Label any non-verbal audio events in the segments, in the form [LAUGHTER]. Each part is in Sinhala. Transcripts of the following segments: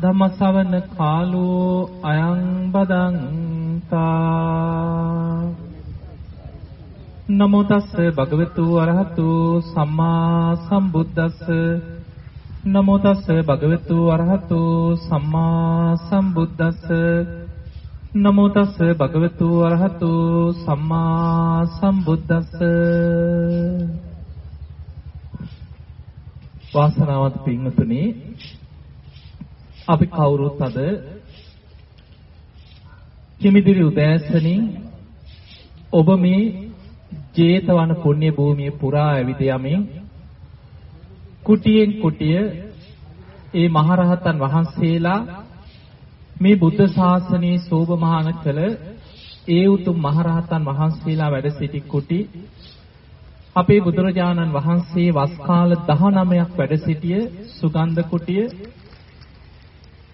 ධම්ම ශවන කාලෝ අයං බදන්තා. නමෝ තස්ස භගවතු අරහතු සම්මා සම්බුද්දස්ස. නමෝ තස්ස භගවතු අරහතු සම්මා සම්බුද්දස්ස. නමෝ තස්ස භගවතු අරහතු සම්මා සම්බුද්දස්ස. වාසනාවන්ත පින්වතුනි අපි කවුරුත් අද කිමිදිරි උදෑසනින් ඔබ මේ ජේතවන පුණ්‍ය භූමිය පුරා ඇවිද යමින් කුටියෙන් කුටිය ඒ මහරහතන් වහන්සේලා මේ බුද්ධ ශාසනයේ සෝභමාන කළ ඒ උතුම් මහරහතන් වහන්සේලා වැඩ සිටි කුටි අපේ බුදුරජාණන් වහන්සේ වස් කාල 19ක් වැඩ සිටිය සුගන්ධ කුටිය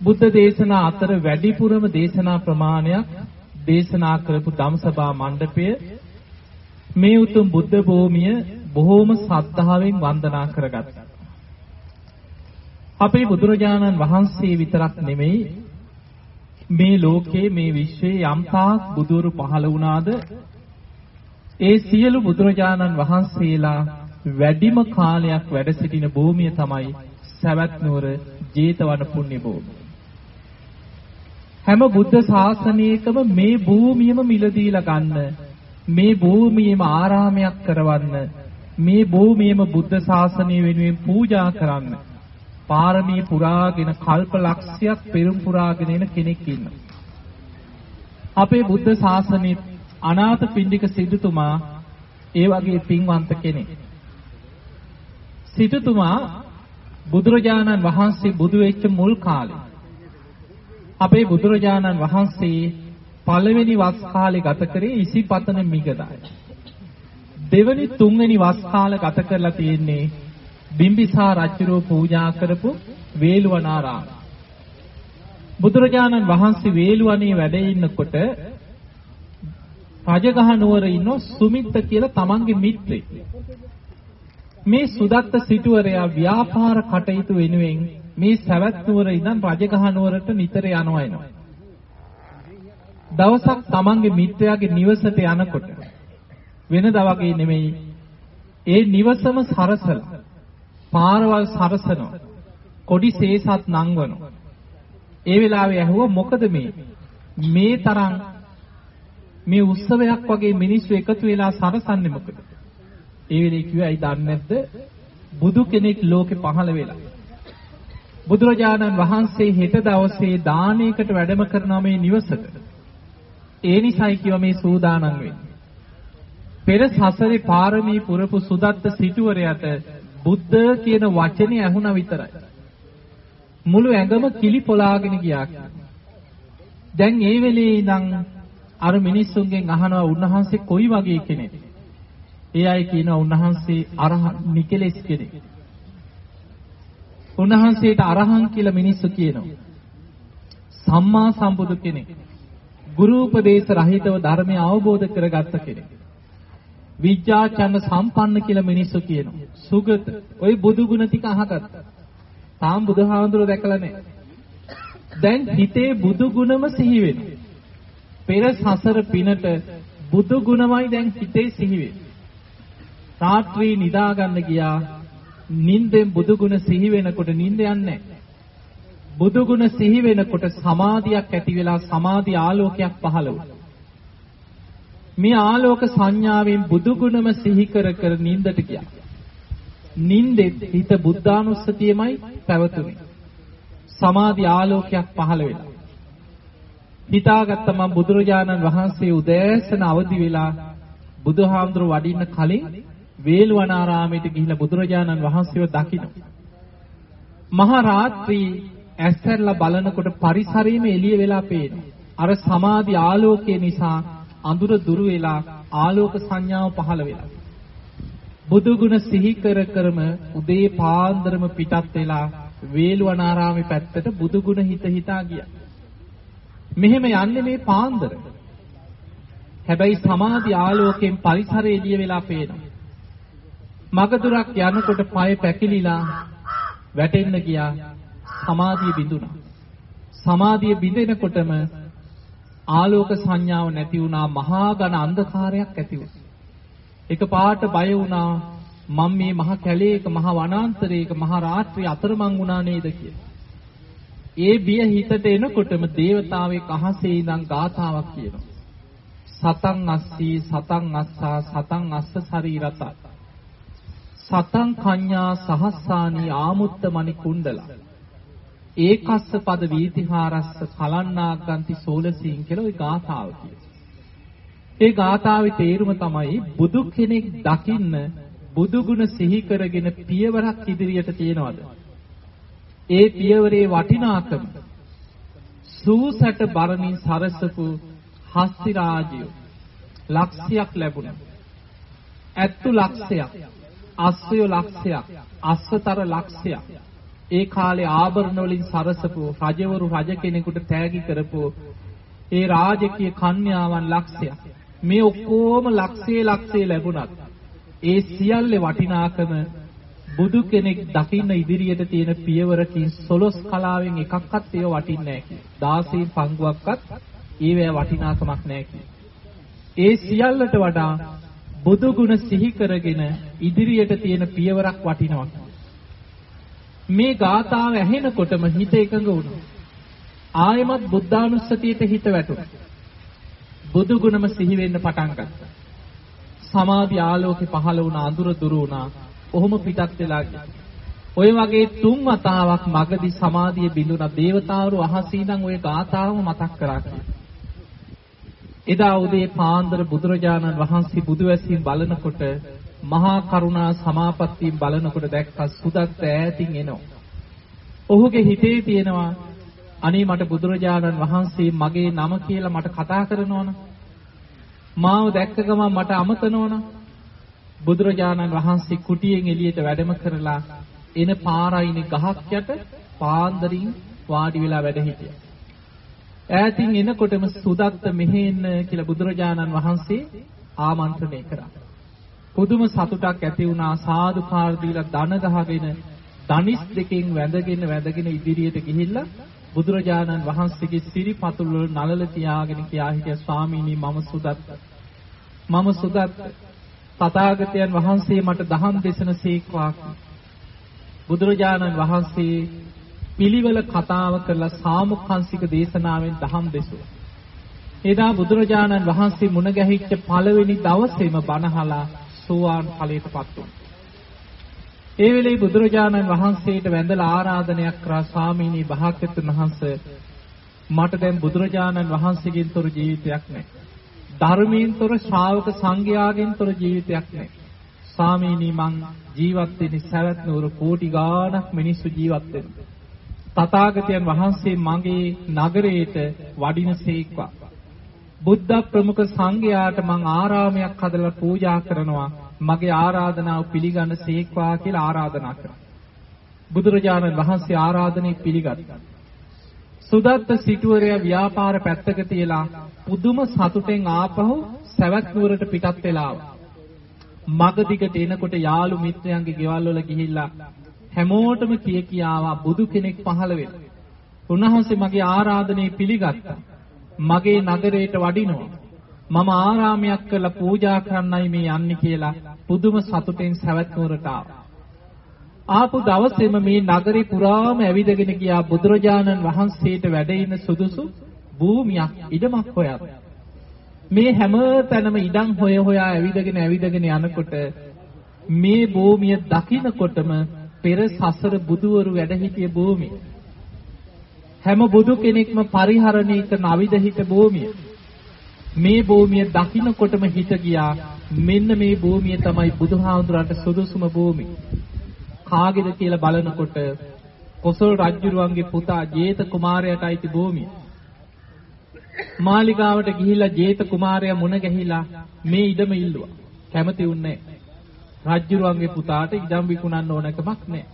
බුද්ධ දේශනා අතර වැඩිපුරම දේශනා ප්‍රමාණයක් දේශනා කරපු ධම්සභා මණ්ඩපය මේ උතුම් බුද්ධ භූමිය බොහෝම ශ්‍රද්ධාවෙන් වන්දනා කරගත්තා. අපේ බුදුරජාණන් වහන්සේ විතරක් නෙමෙයි මේ ලෝකේ මේ විශ්වයේ යම්තාක් බුදුරු පහළ වුණාද ඒ සියලු බුදුරජාණන් වහන්සේලා වැඩිම කාලයක් වැඩ සිටින භූමිය තමයි සවැත් නුවර ජේතවන පුණ්‍ය භූමිය. හැම බුද්ධ ශාසනයකම මේ භූමියම මිලදීලා ගන්න මේ භූමියේම ආරාමයක් කරවන්න මේ භූමියේම බුද්ධ ශාසනය වෙනුවෙන් පූජා කරන්න පාරමී පුරාගෙන කල්ප ලක්ෂයක් පෙරම් පුරාගෙන එන කෙනෙක් ඉන්නවා. අපේ බුද්ධ ශාසනයේ අනාථ පිණ්ඩික සිටුතුමා ඒ වගේ පින්වන්ත කෙනෙක්. සිටුතුමා බුදුරජාණන් වහන්සේ බුදු වෙච්ච මුල් කාලේ අපේ බුදුරජාණන් වහන්සේ පළවෙනි වස් කාලේ ගත කරේ ඉසිපතන මිගදාය. දෙවනි තුන්වෙනි වස් කාල ගත කරලා තියෙන්නේ බිම්බිසාර රජුරෝ පූජා කරපු වේළුවනාරාම. බුදුරජාණන් වහන්සේ වේළුවනේ වැඩ ඉන්නකොට රජගහ නුවර ඉන්න සුමිත්ත කියලා තමන්ගේ මිත්‍රෙක්. මේ සුදත්ත සිටුවරයා ව්‍යාපාර කටයුතු වෙනුවෙන් මේ සවැත් නුවර ඉඳන් රජගහ නුවරට නිතර යනවා එනවා. දවසක් තමන්ගේ මිත්‍රයාගේ නිවසට යනකොට වෙනදා වගේ නෙමෙයි ඒ නිවසම සරසලා පාරවල් සරසනවා. කොඩි සේසත් නංවනවා. ඒ වෙලාවේ ඇහුවා මොකද මේ? මේ තරම් මේ උත්සවයක් වගේ මිනිස්සු එකතු වෙලා සරසන්නේ මොකද? ඒ වෙලේ කිව්වා ඇයි දන්නේ නැද්ද? බුදු කෙනෙක් ලෝකේ පහළ වෙලා. බුදුරජාණන් වහන්සේ හෙට දවසේ දානයකට වැඩම කරනවා මේ නිවසට. ඒ නිසයි කිව්වා මේ සූදානම් වෙන්නේ. පෙර සසරේ පාරමී පුරපු සුදත්ත සිටුවරයට බුද්ධ කියන වචනේ ඇහුණා විතරයි. මුළු ඇඟම කිලි පොලාගෙන ගියා. දැන් ඒ වෙලේ ඉඳන් අර මිනිස්සුන්ගෙන් අහනවා උන්වහන්සේ කොයි වගේ කෙනෙක්ද? ඒ අය කියනවා උන්වහන්සේ අරහන් නිකලෙස් කෙනෙක්. උන්වහන්සේට අරහන් කියලා මිනිස්සු කියනවා. සම්මා සම්බුදු කෙනෙක්. ගුරු උපදේශ රහිතව ධර්මය අවබෝධ කරගත්ත කෙනෙක්. විද්‍යාචන්න සම්පන්න කියලා මිනිස්සු කියනවා. සුගත. ওই බුදු ගුණ ටික අහගත්තා. තාම බුදුහාමුදුරුවෝ දැකලා නැහැ. දැන් හිතේ බුදු ගුණම සිහි වෙනවා. පෙර සසර පිනට බුදු ගුණමයි දැන් හිතේ සිහි වෙන්නේ. රාත්‍රී නිදා ගන්න ගියා. නිින්දෙන් බුදු ගුණ සිහි වෙනකොට නිින්ද යන්නේ බුදු ගුණ සිහි වෙනකොට සමාධියක් ඇති වෙලා සමාධි ආලෝකයක් පහළ වුණා. මේ ආලෝක සංඥාවෙන් බුදු ගුණම සිහි කර කර නිින්දට ගියා. නිින්දෙත් හිත බුද්ධානුස්සතියමයි පැවතුනේ. සමාධි ආලෝකයක් පහළ වෙලා. හිතාගත්ත මම බුදුරජාණන් වහන්සේ උදෑසන අවදි වෙලා බුදුහාමුදුරු වඩින්න කලින් වේළුවනාරාමයට ගිහිල්ලා බුදුරජාණන් වහන්සේව දකින්න. මහා රාත්‍රී ඇස්තරලා බලනකොට පරිසරයේම එළිය වෙලා පේනවා. අර සමාධි ආලෝකය නිසා අඳුර දුරු වෙලා ආලෝක සංඥාව පහළ වෙලා. බුදු ගුණ සිහි කර කරම උදේ පාන්දරම පිටත් වෙලා වේළුවනාරාමේ පැත්තට බුදු ගුණ හිත හිතා ගියා. මෙහෙම යන්නේ මේ පාන්දර. හැබැයි සමාධි ආලෝකයෙන් පරිසරය එළිය වෙලා පේනවා. මගදුරක් යනකොට පය පැකිලිලා වැටෙන්න ගියා සමාධිය බිඳුණා. සමාධිය බිඳෙනකොටම ආලෝක සංඥාව නැති වුණා මහා ඝන අන්ධකාරයක් ඇති වුණා. එකපාරට බය වුණා මම මේ මහ කැලේක මහ වනාන්තරයක මහ රාත්‍රියේ අතරමං වුණා නේද කියලා. ඒ බිය හිතට එනකොටම දේවතාවෙක් අහසේ ඉඳන් ගාථාවක් කියනවා. සතං අස්සී සතං අස්සා සතං අස්ස ශරීරත. සතං කඤ්ඤා සහස්සානි ආමුත්ත මණි කුණ්ඩලා. ඒකස්ස පද වීතිහාරස්ස කලන්නාග්ගන්ති සෝලසීන් කියලා ওই ගාථාව කියනවා. ඒ ගාථාවේ තේරුම තමයි බුදු කෙනෙක් දකින්න බුදු ගුණ සිහි කරගෙන පියවරක් ඉදිරියට තියනවාද? ඒ පියවරේ වටිනාකම සූසට බරමින් සරසපු හස්ති රාජ්‍යය ලක්ෂයක් ලැබුණා. ඇත්තු ලක්ෂයක්, අස්සය ලක්ෂයක්, අස්සතර ලක්ෂයක්. ඒ කාලේ ආභරණ වලින් සරසපු රජවරු රජ කෙනෙකුට තෑගි කරපු ඒ රාජකීය කන්‍යාවන් ලක්ෂයක්. මේ ඔක්කොම ලක්ෂයේ ලක්ෂයේ ලැබුණත් ඒ සියල්ලේ වටිනාකම බුදු කෙනෙක් දකින්න ඉදිරියට තියෙන පියවරකින් සොලොස් කලාවෙන් එකක්වත් ඒව වටින්නේ නැහැ 16 පංගුවක්වත් ඒවැ වටිනාකමක් නැහැ ඒ සියල්ලට වඩා බුදු ගුණ සිහි කරගෙන ඉදිරියට තියෙන පියවරක් වටිනවා. මේ ගාථාව ඇහෙනකොටම හිත එකඟ වුණා. ආයමත් බුද්ධානුස්සතියට හිත වැටුණා. බුදු ගුණම සිහි වෙන්න පටන් ගත්තා. සමාධි ආලෝකේ පහළ වුණ අඳුර දුරු වුණා. කොහොම පිටත් වෙලා ඔය වගේ තුන් වතාවක් මගදී සමාධිය බිඳුණා. දේවතාවරු අහසී ඉඳන් ওই ගාථාවම මතක් කරා එදා උදේ පාන්දර බුදුරජාණන් වහන්සේ බුදුවැසින් බලනකොට මහා කරුණා සමාපත්තියෙන් බලනකොට දැක්ක සුදත් ඈතින් එනවා. ඔහුගේ හිතේ තියෙනවා අනේ මට බුදුරජාණන් වහන්සේ මගේ නම කියලා මට කතා කරනවනේ මාව දැක්ක ගමන් මට අමතනවනම් බුදුරජාණන් වහන්සේ කුටියෙන් එළියට වැඩම කරලා එන පාරයිනේ ගහක් යට පාන්දරින් වාඩි වෙලා වැඩ හිටියා. ඈතින් එනකොටම සුදත්ත මෙහෙන්න කියලා බුදුරජාණන් වහන්සේ ආමන්ත්‍රණය කරා. පුදුම සතුටක් ඇති වුණා. සාදුකාර දීලා දන ගහගෙන දනිස් දෙකෙන් වැඳගෙන වැඳගෙන ඉදිරියට ගිහිල්ලා බුදුරජාණන් වහන්සේගේ සිරිපතුල් වල නලල තියාගෙන කියා හිටිය ස්වාමීනි මම සුදත් මම සුදත් තථාගතයන් වහන්සේ මට දහම් දේශන සීක්වා. බුදුරජාණන් වහන්සේ පිළිවෙල කතාව කරලා සාමුඛංශික දේශනාවෙන් දහම් දෙසුවා. එදා බුදුරජාණන් වහන්සේ මුණ ගැහිච්ච පළවෙනි දවසේම බණහලා සෝවාන් ඵලයටපත් වුණා. ඒ වෙලේ බුදුරජාණන් වහන්සේට වැඳලා ආරාධනයක් කරා ස්වාමීනි භාග්‍යතුන් වහන්සේ මට දැන් බුදුරජාණන් වහන්සේගෙන් තොර ජීවිතයක් නැහැ. ධර්මයෙන් තොර ශ්‍රාවක සංඝයාගෙන් තොර ජීවිතයක් නැහැ. ස්වාමීනි මං ජීවත් වෙන්නේ සවැත් නුවර කෝටි ගාණක් මිනිස්සු ජීවත් වෙනවා. තථාගතයන් වහන්සේ මගේ නගරයට වඩිනසේක්වා. බුද්ධ ප්‍රමුඛ සංඝයාට මං ආරාමයක් හදලා පූජා කරනවා. මගේ ආරාධනාව පිළිගන්න සේක්වා කියලා ආරාධනා කරා. බුදුරජාණන් වහන්සේ ආරාධනෙ පිළිගත්තා. සුදත්ත සිටුවරයා ව්‍යාපාර පැත්තක තියලා පුදුම සතුටෙන් ආපහු සවැත් නුවරට පිටත් වෙලා මග දිගට එනකොට යාළු මිත්‍රයන්ගේ ගෙවල් වල ගිහිල්ලා හැමෝටම කිය කියාවා බුදු කෙනෙක් පහළ වෙනවා. උන්වහන්සේ මගේ ආරාධනය පිළිගත්තා. මගේ නගරයට වඩිනවා. මම ආරාමයක් කරලා පූජා කරන්නයි මේ යන්නේ කියලා පුදුම සතුටෙන් සවැත් නුවරට ආවා. ආපු දවසේම මේ නගරේ පුරාම ඇවිදගෙන ගියා බුදුරජාණන් වහන්සේට වැඩ ඉන්න සුදුසු භූමියක් ඉඩමක් හොයා. මේ හැම තැනම ඉඩම් හොය හොයා ඇවිදගෙන ඇවිදගෙන යනකොට මේ භූමිය දකින්නකොටම පෙර සසර බුදුවරු වැඩ සිටිය භූමිය. හැම බුදු කෙනෙක්ම පරිහරණය කරන අවිද හිත භූමිය. මේ භූමිය දකින්නකොටම හිත ගියා මෙන්න මේ භූමිය තමයි බුදුහාමුදුරන්ට සුදුසුම භූමිය. කාගේද කියලා බලනකොට කොසල් රජුරුවන්ගේ පුතා ජේත කුමාරයාට අයිති භූමිය. මාලිගාවට ගිහිලා ජේත කුමාරයා මුණ ගැහිලා මේ ඉඩම ඉල්ලුවා. කැමති උන්නේ රජ්ජුරුවන්ගේ පුතාට ඉඩම් විකුණන්න ඕනකමක් නැහැ.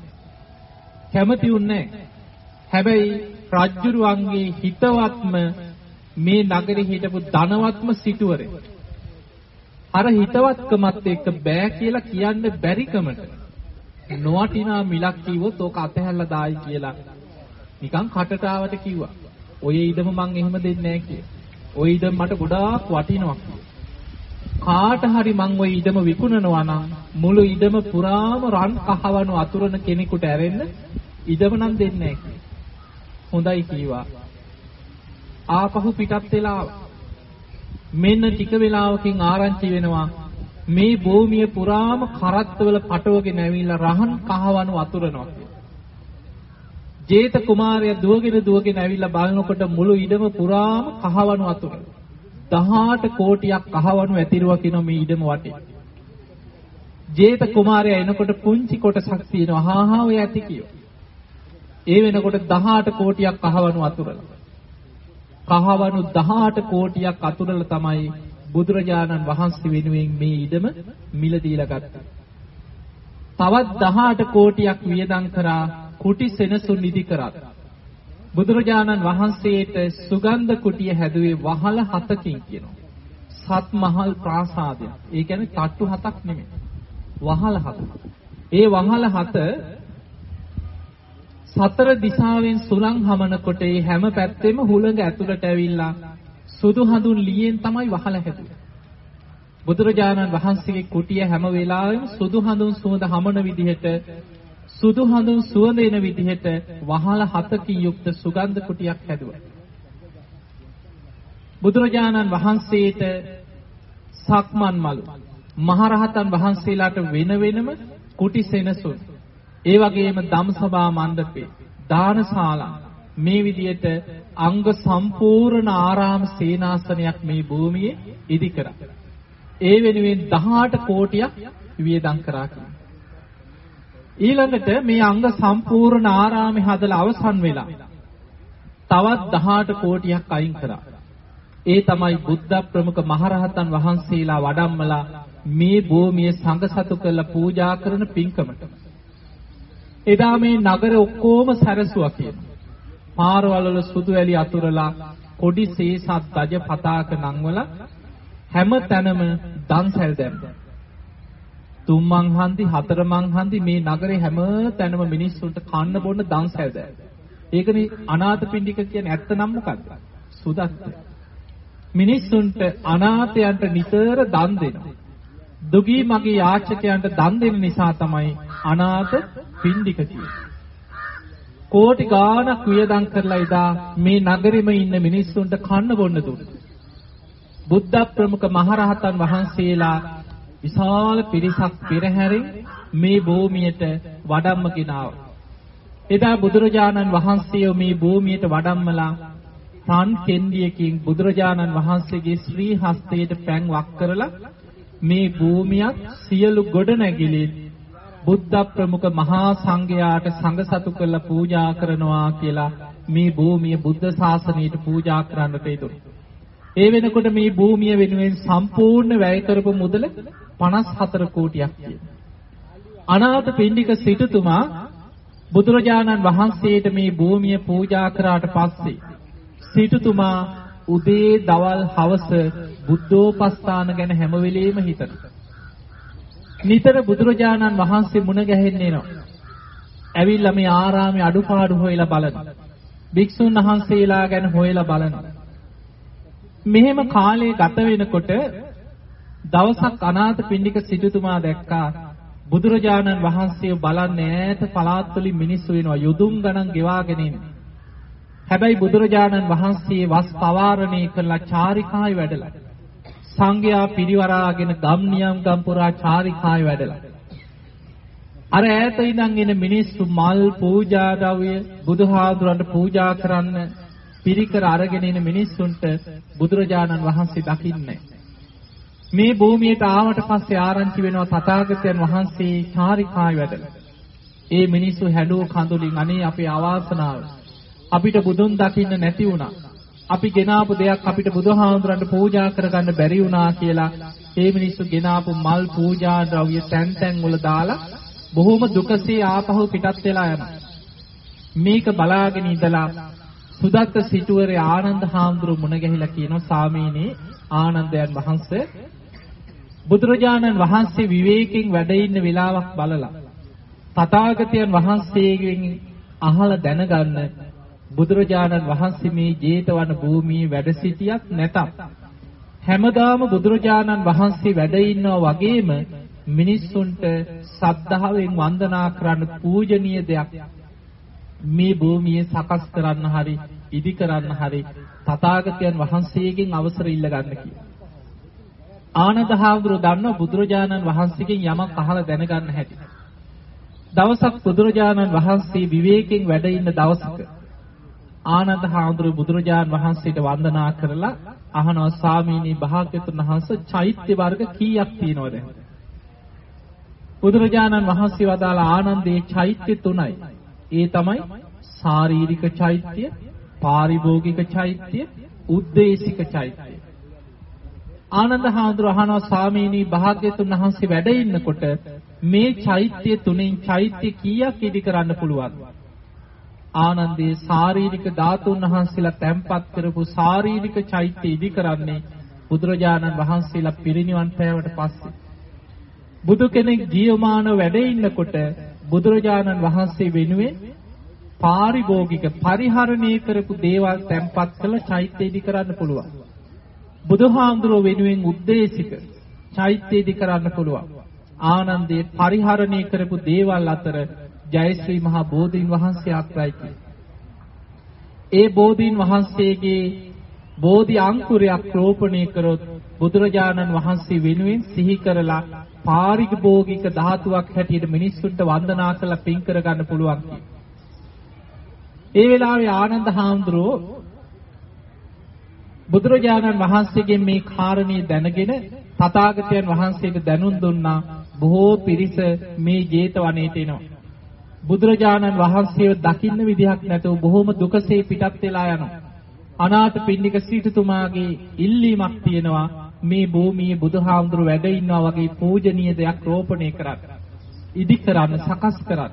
කැමති උන්නේ හැබැයි රජ්ජුරුවන්ගේ හිතවත්ම මේ නගරේ හිටපු ධනවත්ම සිටුවරේ. අර හිතවත්කමත් එක්ක බෑ කියලා කියන්න බැරිකමට නොවටිනා මිලක් කිව්වොත් ඕක අතහැරලා දායි කියලා නිකන් කටට ආවට කිව්වා. ඔය ඉඩම මං එහෙම දෙන්නේ නැහැ කියලා. ඔය ඉඩම මට ගොඩාක් වටිනවා. කාට හරි මං ওই ඉඩම විකුණනවා නම් මුළු ඉඩම පුරාම රන් කහවණු අතුරන කෙනෙකුට ඇරෙන්න ඉඩම නම් දෙන්නේ නැහැ හොඳයි කීවා. ආපහු පිටත් වෙලා මෙන්න ටික වෙලාවකින් ආරංචි වෙනවා. මේ භූමිය පුරාම කරත්තවල පටවගෙන ඇවිල්ලා රහන් කහවණු අතුරනවා. ජේත කුමාරයා දුවගෙන දුවගෙන ඇවිල්ලා බලනකොට මුළු ඉඩම පුරාම කහවණු අතුරන 18 කෝටියක් කහවණු ඇතිරුවා කියන මේ ඉඩම වටේ ජේත කුමාරයා එනකොට පුංචි කොටසක් තියෙනවා හා හා ඔය ඇති කියෝ ඒ වෙනකොට 18 කෝටියක් කහවණු අතුරලා කහවණු 18 කෝටියක් අතුරලා තමයි බුදුරජාණන් වහන්සේ වෙනුවෙන් මේ ඉඩම මිල දීලා ගත්තා. තවත් 18 කෝටියක් වියදම් කරා කුටි සෙනසුන් නිදි කරත්. බුදුරජාණන් වහන්සේට සුගන්ධ කුටිය හැදුවේ වහල හතකින් කියනවා. සත් මහල් ප්‍රාසාදය. ඒ කියන්නේ තට්ටු හතක් නෙමෙයි. වහල හත. ඒ වහල හත සතර දිශාවෙන් සුළං හමනකොට ඒ හැම පැත්තෙම හුළඟ ඇතුළට ඇවිල්ලා සුදු හඳුන් ලියෙන් තමයි වහල හැදුවේ. බුදුරජාණන් වහන්සේගේ කුටිය හැම වෙලාවෙම සුදු හඳුන් සුවඳ හමන විදිහට සුදු හඳුන් සුවඳ එන විදිහට වහල හතකින් යුක්ත සුගන්ධ කුටියක් හැදුවා. බුදුරජාණන් වහන්සේට සක්මන් මලු මහරහතන් වහන්සේලාට වෙන වෙනම කුටි සෙනසුන් ඒ වගේම ධම්සභා මණ්ඩපේ දානශාලා මේ විදියට අංග සම්පූර්ණ ආරාම සේනාසනයක් මේ භූමියේ ඉදි කරා. ඒ වෙනුවෙන් 18 කෝටියක් වියදම් කරා ඊළඟට මේ අංග සම්පූර්ණ ආරාමේ හදලා අවසන් වෙලා තවත් 18 කෝටියක් අයින් කරා. ඒ තමයි බුද්ධ ප්‍රමුඛ මහරහතන් වහන්සේලා වඩම්මලා මේ භූමිය සංඝසතු කරලා පූජා කරන පින්කමට. එදා මේ නගර ඔක්කොම සැරසුවා කියනවා. පාරවල වල සුදු ඇලි අතුරලා කොඩි සේසත් දජ පතාක නංවල හැම තැනම දන්සැල් දැම්මා. තුන් මං හන්දි හතර මං හන්දි මේ නගරේ හැම තැනම මිනිස්සුන්ට කන්න බොන්න දන්සැල් දැම්මා. ඒකනේ අනාථපිණ්ඩික කියන්නේ ඇත්ත නම් මොකද්ද? සුදත්ත. මිනිස්සුන්ට අනාථයන්ට නිතර දන් දෙනවා. දුගී මගේ යාචකයන්ට දන් දෙන නිසා තමයි අනාථ පින්ඩික කියන්නේ. කෝටි ගාණක් වියදම් කරලා ඉදා මේ නගරෙම ඉන්න මිනිස්සුන්ට කන්න බොන්න දුන්නා. බුද්ධ ප්‍රමුඛ මහරහතන් වහන්සේලා විශාල පිරිසක් පෙරහැරින් මේ භූමියට වඩම්මගෙන ආවා. එදා බුදුරජාණන් වහන්සේ මේ භූමියට වඩම්මලා රන් කෙන්ඩියකින් බුදුරජාණන් වහන්සේගේ ශ්‍රී හස්තයට පැන් වක් කරලා මේ භූමියත් සියලු ගොඩනැගිලි බුද්ධ ප්‍රමුඛ මහා සංඝයාට සංඝ සතු කරලා පූජා කරනවා කියලා මේ භූමිය බුද්ධ ශාසනයට පූජා කරන්නට යෙදුණා. ඒ වෙනකොට මේ භූමිය වෙනුවෙන් සම්පූර්ණ වැය කරපු මුදල 54 කෝටියක් තියෙනවා. අනාථ පිණ්ඩික සිටුතුමා බුදුරජාණන් වහන්සේට මේ භූමිය පූජා කරාට පස්සේ සිටුතුමා උදේ දවල් හවස බුද්ධෝපස්ථාන ගැන හැම වෙලෙම හිතනවා. නිතර බුදුරජාණන් වහන්සේ මුණ ගැහෙන්න එනවා. ඇවිල්ලා මේ ආරාමේ අඩුපාඩු හොයලා බලනවා. භික්ෂුන් වහන්සේලා ගැන හොයලා බලනවා. මෙහෙම කාලේ ගත වෙනකොට දවසක් අනාථ පිණ්ඩික සිටුතුමා දැක්කා බුදුරජාණන් වහන්සේ බලන්නේ ඈත පළාත්වලින් මිනිස්සු වෙනවා යුදුම් ගණන් ගෙවාගෙන ඉන්නේ. හැබැයි බුදුරජාණන් වහන්සේ වස් පවාරණය කළා චාරිකායි වැඩලා. සංඝයා පිරිවරාගෙන ගම් නියම් ගම් පුරා චාරිකායි වැඩලා. අර ඈත ඉඳන් එන මිනිස්සු මල් පූජා ද්‍රව්‍ය බුදුහාඳුරන්ට පූජා කරන්න පිරිකර අරගෙන එන මිනිස්සුන්ට බුදුරජාණන් වහන්සේ දකින්නේ මේ භූමියට ආවට පස්සේ ආරංචි වෙනවා තථාගතයන් වහන්සේ චාරිකායි වැඩලා. ඒ මිනිස්සු හැඬුව කඳුලින් අනේ අපේ අවාසනාව අපිට බුදුන් දකින්න නැති වුණා. අපි ගෙනාපු දෙයක් අපිට බුදුහාමුදුරන්ට පූජා කරගන්න බැරි වුණා කියලා ඒ මිනිස්සු ගෙනාපු මල් පූජා ද්‍රව්‍ය තැන් තැන් වල දාලා බොහොම දුකසේ ආපහු පිටත් වෙලා යනවා. මේක බලාගෙන ඉඳලා සුදත්ත සිටුවරේ ආනන්ද හාමුදුරුව මුණ ගැහිලා කියනවා සාමීනි ආනන්දයන් වහන්සේ බුදුරජාණන් වහන්සේ විවේකයෙන් වැඩ ඉන්න වෙලාවක් බලලා තථාගතයන් වහන්සේගෙන් අහලා දැනගන්න බුදුරජාණන් වහන්සේ මේ ජේතවන භූමියේ වැඩ සිටියත් නැතත් හැමදාම බුදුරජාණන් වහන්සේ වැඩ ඉන්නවා වගේම මිනිස්සුන්ට සද්ධාවෙන් වන්දනා කරන්න පූජනීය දෙයක් මේ භූමියේ සකස් කරන්න හරි ඉදි කරන්න හරි තථාගතයන් වහන්සේගෙන් අවසර ඉල්ල ගන්න කියලා. ආනන්ද හාමුදුරුව දන්නවා බුදුරජාණන් වහන්සේගෙන් යමක් අහලා දැනගන්න හැටි. දවසක් බුදුරජාණන් වහන්සේ විවේකයෙන් වැඩ ඉන්න දවසක ආනන්ද හාමුදුරුව බුදුරජාණන් වහන්සේට වන්දනා කරලා අහනවා ස්වාමීනි භාග්‍යතුන් වහන්සේ චෛත්‍ය වර්ග කීයක් තියෙනවද? බුදුරජාණන් වහන්සේ වදාළ ආනන්දේ චෛත්‍ය තුනයි. ඒ තමයි ශාරීරික චෛත්‍ය, පාරිභෝගික චෛත්‍ය, උද්දේශික චෛත්‍ය. ආනන්ද හාමුදුරුව අහනවා ස්වාමීනි භාග්‍යතුන් වහන්සේ වැඩ ඉන්නකොට මේ චෛත්‍ය තුනෙන් චෛත්‍ය කීයක් ඉදි කරන්න පුළුවන්ද? ආනන්දේ ශාරීරික ධාතුන් වහන්සේලා තැන්පත් කරපු ශාරීරික චෛත්‍ය ඉදි කරන්නේ බුදුරජාණන් වහන්සේලා පිරිනිවන් පෑවට පස්සේ බුදු කෙනෙක් ජීවමාන වැඩ ඉන්නකොට බුදුරජාණන් වහන්සේ වෙනුවෙන් පාරිභෝගික පරිහරණය කරපු දේවල් තැන්පත් කළ චෛත්‍ය ඉදි කරන්න පුළුවන්. බුදුහාමුදුරුව වෙනුවෙන් උද්දේශික චෛත්‍ය ඉදි කරන්න පුළුවන්. ආනන්දේ පරිහරණය කරපු දේවල් අතර ජයශ්‍රී මහා බෝධීන් වහන්සේ ආක්‍රයි ඒ බෝධීන් වහන්සේගේ බෝධි අංකුරයක් රෝපණය කරොත් බුදුරජාණන් වහන්සේ වෙනුවෙන් සිහි කරලා පාරිභෝගික ධාතුවක් හැටියට මිනිස්සුන්ට වන්දනා කරලා පින් කරගන්න පුළුවන් ඒ වෙලාවේ ආනන්ද හාමුදුරුවෝ බුදුරජාණන් වහන්සේගෙන් මේ කාරණේ දැනගෙන තථාගතයන් වහන්සේට දැනුම් දුන්නා බොහෝ පිරිස මේ ජේතවනයේට එනවා. බුදුරජාණන් වහන්සේව දකින්න විදිහක් නැතුව බොහොම දුකසේ පිටත් වෙලා යනවා. අනාථ පින්නික සීතුමාගේ ඉල්ලීමක් තියෙනවා. මේ භූමියේ බුදුහාමුදුරු වැඩ ඉන්නවා වගේ පූජනීය දෙයක් රෝපණය කරන්න. ඉදි කරන්න, සකස් කරන්න.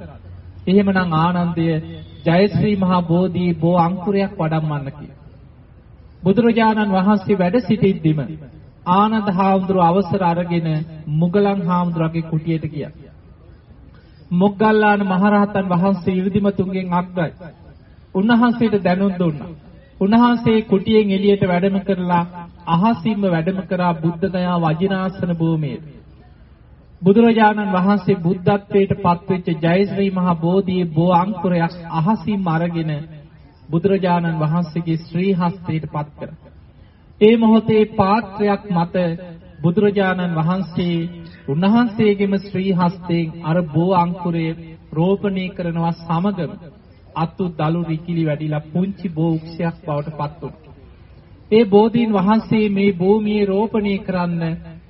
එහෙමනම් ආනන්දය ජයශ්‍රී මහා බෝධි බෝ අංකුරයක් වඩම්මන්න කියලා. බුදුරජාණන් වහන්සේ වැඩ සිටිද්දිම ආනන්ද හාමුදුරුව අවසර අරගෙන මුගලන් හාමුදුරුවගේ කුටියට ගියා. මොග්ගල්ලාන මහරහතන් වහන්සේ ඉරිදිමතුන්ගෙන් අග්‍රයි. උන්වහන්සේට දැනුම් දුන්නා. උන්වහන්සේ කුටියෙන් එළියට වැඩම කරලා අහසින්ම වැඩම කරා බුද්ධ ගයා වජිනාසන භූමියේ. බුදුරජාණන් වහන්සේ බුද්ධත්වයට පත්වෙච්ච ජයශ්‍රී මහා බෝධියේ බෝ අංකුරයක් අහසින්ම අරගෙන බුදුරජාණන් වහන්සේගේ ශ්‍රී හස්තයට පත් කරා. ඒ මොහොතේ පාත්‍රයක් මත බුදුරජාණන් වහන්සේ උන්වහන්සේගේම ශ්‍රී හස්තයෙන් අර බෝ අංකුරේ රෝපණය කරනවා සමගම අතු දලු රිකිලි වැඩිලා පුංචි බෝ උක්ෂයක් බවට පත් වුණා. ඒ බෝධීන් වහන්සේ මේ භූමියේ රෝපණය කරන්න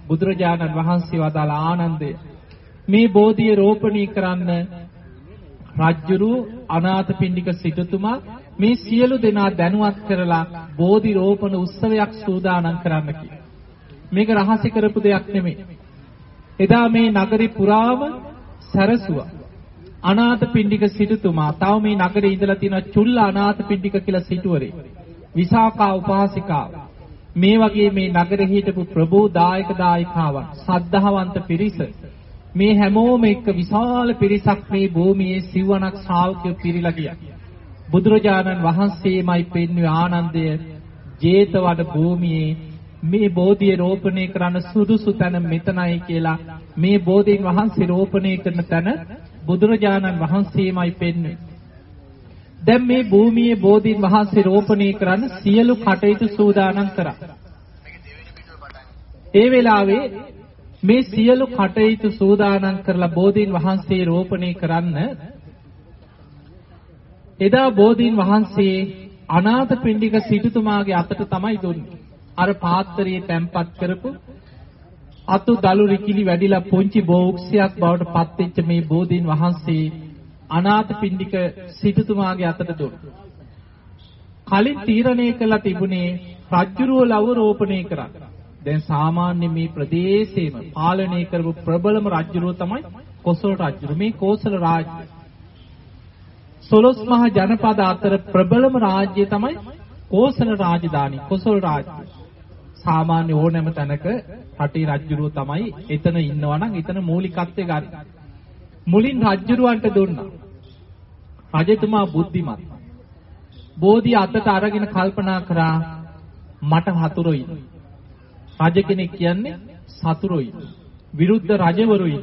බුදුරජාණන් වහන්සේ වදාළ ආනන්දය මේ බෝධිය රෝපණය කරන්න රජ්ජුරු අනාථපිණ්ඩික සිටුතුමා මේ සියලු දෙනා දැනුවත් කරලා බෝධි රෝපණ උත්සවයක් සූදානම් කරන්න කියලා. මේක රහසි කරපු දෙයක් නෙමෙයි. එදා මේ නගරේ පුරාම සැරසුවා. අනාථපිණ්ඩික සිටුතුමා තව මේ නගරේ ඉඳලා තියෙන චුල්ල අනාථපිණ්ඩික කියලා සිටුවරේ. විසාකා උපාසිකාව. මේ වගේ මේ නගරේ හිටපු ප්‍රබෝ දායක දායිකාවන් සද්ධාවන්ත පිරිස මේ හැමෝම එක්ක විශාල පිරිසක් මේ භූමියේ සිවණක් ශ්‍රාවකයෝ පිරීලා ගියා. බුදුරජාණන් වහන්සේමයි පෙන්වුවේ ආනන්දය ජේතවන භූමියේ මේ බෝධිය රෝපණය කරන්න සුදුසු තැන මෙතනයි කියලා මේ බෝධීන් වහන්සේ රෝපණය කරන තැන බුදුරජාණන් වහන්සේමයි පෙන්වන්නේ. දැන් මේ භූමියේ බෝධීන් වහන්සේ රෝපණය කරන්න සියලු කටයුතු සූදානම් කරා. ඒ වෙලාවේ මේ සියලු කටයුතු සූදානම් කරලා බෝධීන් වහන්සේ රෝපණය කරන්න එදා බෝධීන් වහන්සේ අනාථපිණ්ඩික සිටුතුමාගේ අතට තමයි දුන්නේ. අර පාත්‍රයේ තැම්පත් කරපු අතු දලු රිකිලි වැඩිලා පුංචි බෝක්ෂයක් බවට පත්වෙච්ච මේ බෝධීන් වහන්සේ අනාථ පිණ්ඩික සිටුතුමාගේ අතට දුන්නා. කලින් තීරණය කළා තිබුණේ රජ්ජුරුව ලව රෝපණය කරන්න. දැන් සාමාන්‍ය මේ ප්‍රදේශයේම පාලනය කරපු ප්‍රබලම රජුරෝ තමයි කොසල් රජුරු. මේ කෝසල රාජ්‍ය. සොළොස් මහ ජනපද අතර ප්‍රබලම රාජ්‍යය තමයි කෝසල රාජධානි කොසල් රාජ්‍ය. සාමාන්‍ය ඕනෑම තැනක රටේ රජුරුව තමයි එතන ඉන්නවා නම් එතන මූලිකත්වය ගන්න. මුලින් රජුරුවන්ට දුන්නා. රජතුමා බුද්ධිමත්. බෝධි අතට අරගෙන කල්පනා කරා මට හතුරෝ ඉන්නේ. රජ කෙනෙක් කියන්නේ සතුරුයි. විරුද්ධ රජවරුයි.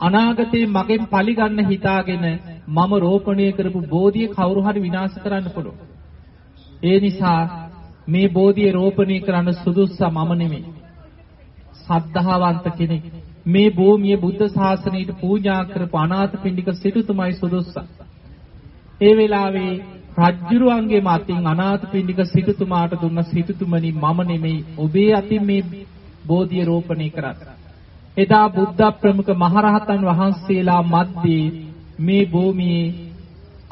අනාගතේ මගෙන් පලි ගන්න හිතාගෙන මම රෝපණය කරපු බෝධිය කවුරු හරි විනාශ කරන්න පුළුවන්. ඒ නිසා මේ බෝධිය රෝපණය කරන්න සුදුස්සා මම නෙමෙයි. සද්ධාවන්ත කෙනෙක් මේ භූමිය බුද්ධ ශාසනයට පූජා කරපු අනාථපිණ්ඩික සිටුතුමයි සුදුස්සා. ඒ වෙලාවේ රජ්ජුරුවන්ගේ මතින් අනාථපිණ්ඩික සිටුතුමාට දුන්න සිටුතුමනි මම නෙමෙයි ඔබේ අතින් මේ බෝධිය රෝපණය කරන්නේ. එදා බුද්ධ ප්‍රමුඛ මහරහතන් වහන්සේලා මැද්දේ මේ භූමියේ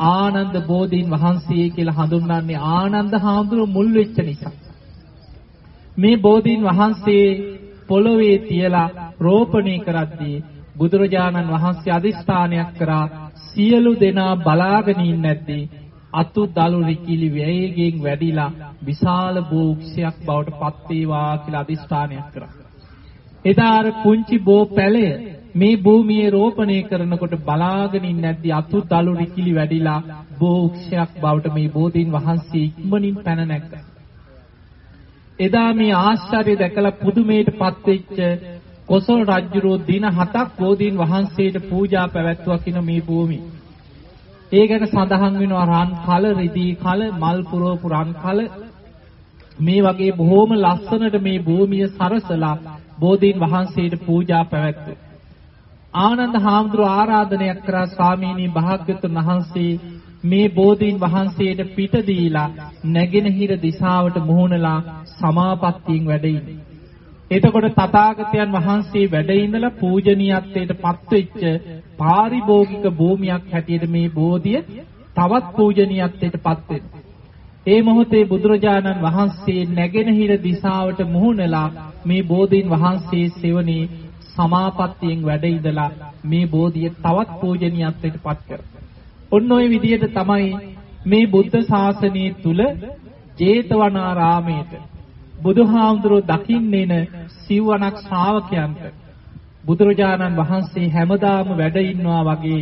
ආනන්ද බෝධීන් වහන්සේ කියලා හඳුන්වන්නේ ආනන්ද හාමුදුරුව මුල් වෙච්ච නිසා. මේ බෝධීන් වහන්සේ පොළොවේ තියලා රෝපණය කරද්දී බුදුරජාණන් වහන්සේ අදිස්ථානයක් කරා සියලු දෙනා බලාගෙන ඉන්නේ නැද්දී අතු දලු රිකිලි වේගයෙන් වැඩිලා විශාල බෝක්ෂයක් බවට පත් වේවා කියලා අදිස්ථානයක් කරා. එදා අර පුංචි බෝ පැලය මේ භූමියේ රෝපණය කරනකොට බලාගෙන ඉන්නේ නැද්දි අතු දලු රිකිලි වැඩිලා බෝක්ෂයක් බවට මේ බෝධීන් වහන්සේ ඉක්මනින් පැන නැග්ගා. එදා මේ ආශ්චර්ය දැකලා පුදුමයටපත් වෙච්ච කොසල් රජුරෝ දින 7ක් බෝධීන් වහන්සේට පූජා පැවැත්වුවා කියන මේ භූමිය. ඒ ගැන සඳහන් වෙනවා රන් කල රිදී කල මල් පුරවපු රන් කල මේ වගේ බොහොම ලස්සනට මේ භූමිය සරසලා බෝධීන් වහන්සේට පූජා පැවැත්වුවා. ආනන්ද හාමුදුරුව ආරාධනයක් කරා ස්වාමීනි භාග්‍යතුන් වහන්සේ මේ බෝධීන් වහන්සේට පිට දීලා නැගෙනහිර දිශාවට මුහුණලා සමාපත්තියෙන් වැඩ ඉන්නේ. එතකොට තථාගතයන් වහන්සේ වැඩ ඉඳලා පූජනීයත්වයට පත්වෙච්ච පාරිභෝගික භූමියක් හැටියට මේ බෝධිය තවත් පූජනීයත්වයට පත් ඒ මොහොතේ බුදුරජාණන් වහන්සේ නැගෙනහිර දිශාවට මුහුණලා මේ බෝධීන් වහන්සේ සෙවණේ සමාපත්තියෙන් වැඩ ඉඳලා මේ බෝධිය තවත් පූජනීයත්වයට පත් කරනවා. ඔන්න ඔය විදිහට තමයි මේ බුද්ධ ශාසනය තුල ජේතවනාරාමයේට බුදුහාමුදුරුවෝ දකින්නේන සිව්වණක් ශ්‍රාවකයන්ට බුදුරජාණන් වහන්සේ හැමදාම වැඩ ඉන්නවා වගේ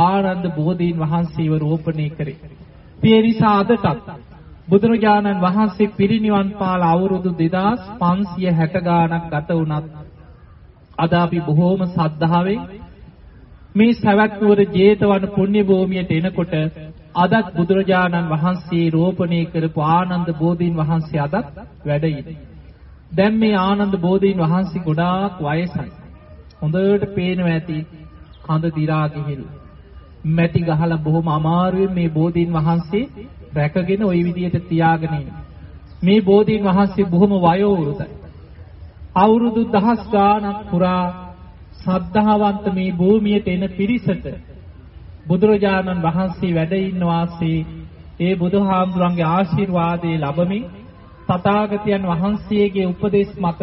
ආනන්ද බෝධීන් වහන්සේව රෝපණය කරේ. ඒ නිසා අදටත් බුදුරජාණන් වහන්සේ පිරිනිවන් පාල අවුරුදු 2560 ගාණක් ගත වුණත් අද අපි බොහෝම සද්ධාවෙන් මේ සවැත් නුවර ජේතවන පුණ්‍ය භූමියට එනකොට අදත් බුදුරජාණන් වහන්සේ රෝපණය කරපු ආනන්ද බෝධීන් වහන්සේ අදත් වැඩ දැන් මේ ආනන්ද බෝධීන් වහන්සේ ගොඩාක් වයසයි. හොඳට පේනවා ඇති කඳ දිරා ගිහිල්ලා. මැටි ගහලා බොහොම අමාරුවෙන් මේ බෝධීන් වහන්සේ රැකගෙන ওই විදිහට තියාගෙන මේ බෝධීන් වහන්සේ බොහොම වයෝ වෘතයි. අවුරුදු දහස් ගාණක් පුරා සද්ධාවන්ත මේ භූමියට එන පිරිසට බුදුරජාණන් වහන්සේ වැඩ ඉන්න වාසේ ඒ බුදුහාමුදුරන්ගේ ආශිර්වාදේ ලැබමින් තථාගතයන් වහන්සේගේ උපදේශ මත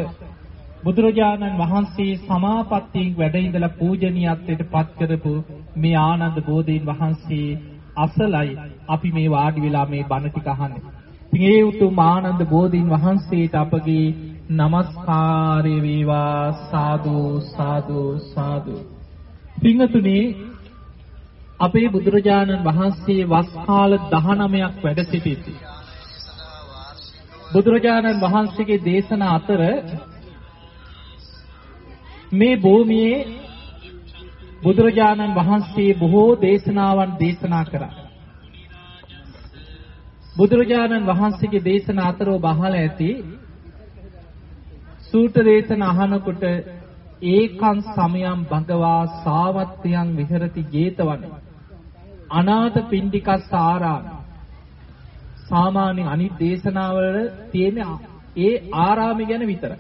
බුදුරජාණන් වහන්සේ සමාපත්තියෙන් වැඩ ඉඳලා පූජනීයත්වයට පත් කරපු මේ ආනන්ද බෝධීන් වහන්සේ අසලයි අපි මේ වාඩි වෙලා මේ බණ ටික අහන්නේ. ඉතින් ඒ උතුම් ආනන්ද බෝධීන් වහන්සේට අපගේ নমස්කාරය වේවා සාදු සාදු සාදු. පින්තුනේ අපේ බුදුරජාණන් වහන්සේ වස් කාල 19ක් වැඩ සිටිති. බුදුරජාණන් වහන්සේගේ දේශනා අතර මේ භූමියේ බුදුරජාණන් වහන්සේ බොහෝ දේශනාවන් දේශනා කරා. බුදුරජාණන් වහන්සේගේ දේශනා අතර ඔබ අහලා ඇති සූත්‍ර දේශන අහනකොට ඒකං සමයං භගවා සාවත්තියං විහෙරති 제තවනේ අනාථ පින්ඩිකස් ආරාම සාමාන්‍ය අනිත් දේශනාවල තියෙන ඒ ආරාමය ගැන විතරයි.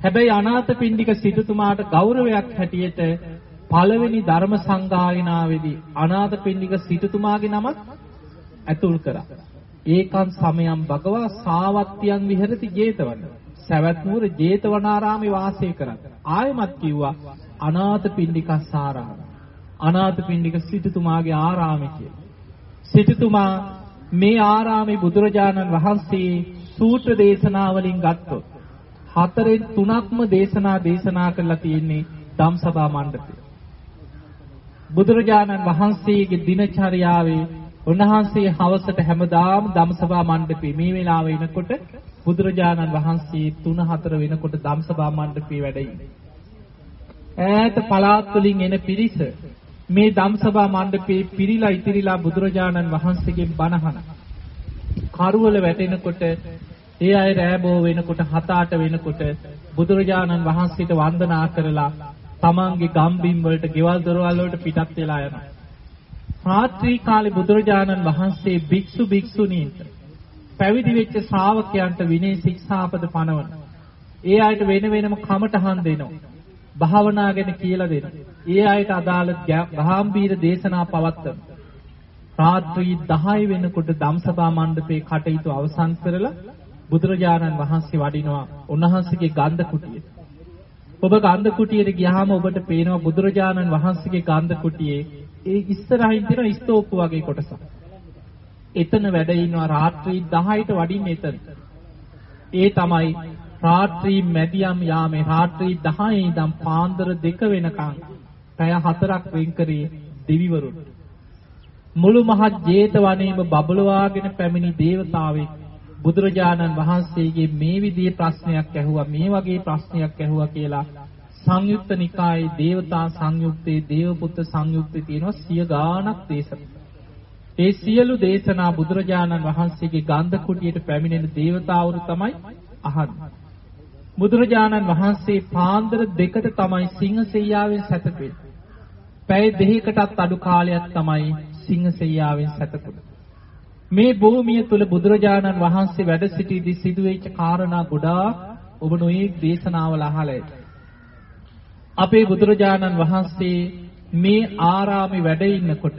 හැබැයි අනාථ පින්ඩික සිටුතුමාට ගෞරවයක් හැටියට පළවෙනි ධර්ම සංගායනාවේදී අනාථ පින්ඩික සිටුතුමාගේ නම ඇතුල් කරා. ඒකං සමයං භගවා සාවත්තියන් විහෙරති 제තවන. සවැත් නුවර 제තවනාරාමේ වාසය කරත්. ආයමත් කිව්වා අනාථ පිණ්ඩිකස්සාරාම. අනාථ පිණ්ඩික සිටුතුමාගේ ආරාමය කියලා. සිටුතුමා මේ ආරාමේ බුදුරජාණන් වහන්සේ සූත්‍ර දේශනා වලින් ගත්තොත් හතරෙන් තුනක්ම දේශනා දේශනා කරලා තියෙන්නේ ධම්සභා මණ්ඩපේ. බුදුරජාණන් වහන්සේගේ දිනචර්යාවේ උන්වහන්සේ හවසට හැමදාම ධම්සභා මණ්ඩපේ මේ වෙලාව එනකොට බුදුරජාණන් වහන්සේ 3 4 වෙනකොට ධම්සභා මණ්ඩපේ වැඩ ඈත පළාත් වලින් එන පිරිස මේ ධම්සභා මණ්ඩපේ පිරීලා ඉතිරිලා බුදුරජාණන් වහන්සේගෙන් බණහන කරුවල වැටෙනකොට ඒ අය රෑබෝ වෙනකොට හත අට වෙනකොට බුදුරජාණන් වහන්සේට වන්දනා කරලා තමන්ගේ ගම්බිම් වලට ගෙවල් දොරවල් වලට පිටත් වෙලා යනවා. රාත්‍රී කාලේ බුදුරජාණන් වහන්සේ භික්ෂු භික්ෂුණීන්ට පැවිදි වෙච්ච ශ්‍රාවකයන්ට විනය ශික්ෂාපද පනවන. ඒ අයට වෙන වෙනම කමටහන් දෙනවා. භාවනා ගැන කියලා දෙනවා. ඒ අයට අදාළ ගාම්භීර දේශනා පවත්වන. රාත්‍රී 10 වෙනකොට ධම්සභා මණ්ඩපේ කටයුතු අවසන් කරලා බුදුරජාණන් වහන්සේ වඩිනවා උන්වහන්සේගේ ගන්ධ කුටියට. ඔබ ගන්ධ කුටියට ගියාම ඔබට පේනවා බුදුරජාණන් වහන්සේගේ ගන්ධ කුටියේ ඒ ඉස්සරහින් තියෙන ස්තූප වගේ කොටසක්. එතන වැඩ ඉන්නවා රාත්‍රී 10ට වඩින්න එතන. ඒ තමයි රාත්‍රී මැදියම් යාමේ රාත්‍රී 10 ඉඳන් පාන්දර 2 වෙනකන් පැය 4ක් වෙන් කරේ දෙවිවරුන්. මුළු මහත් ජේතවනයේම බබලවාගෙන පැමිණි දේවතාවෙක් බුදුරජාණන් වහන්සේගේ මේ විදිහේ ප්‍රශ්නයක් ඇහුවා මේ වගේ ප්‍රශ්නයක් ඇහුවා කියලා සංයුක්ත නිකායේ දේවතා සංයුක්තේ දේවපුත්ත සංයුක්තේ තියෙනවා සිය ගාණක් දේශනා. ඒ සියලු දේශනා බුදුරජාණන් වහන්සේගේ ගන්ධ කුටියට පැමිණෙන දේවතාවරු තමයි අහන්නේ. බුදුරජාණන් වහන්සේ පාන්දර දෙකට තමයි සිංහසෙයියාවෙන් සැතපෙන්නේ. පැය දෙකකටත් අඩු කාලයක් තමයි සිංහසෙයියාවෙන් සැතපෙන්නේ. මේ භූමිය තුල බුදුරජාණන් වහන්සේ වැඩ සිටීදී සිදුවෙච්ච කාරණා ගොඩාක් ඔබ නොයේ දේශනාවල අහලා ඇති. අපේ බුදුරජාණන් වහන්සේ මේ ආරාමේ වැඩ ඉන්නකොට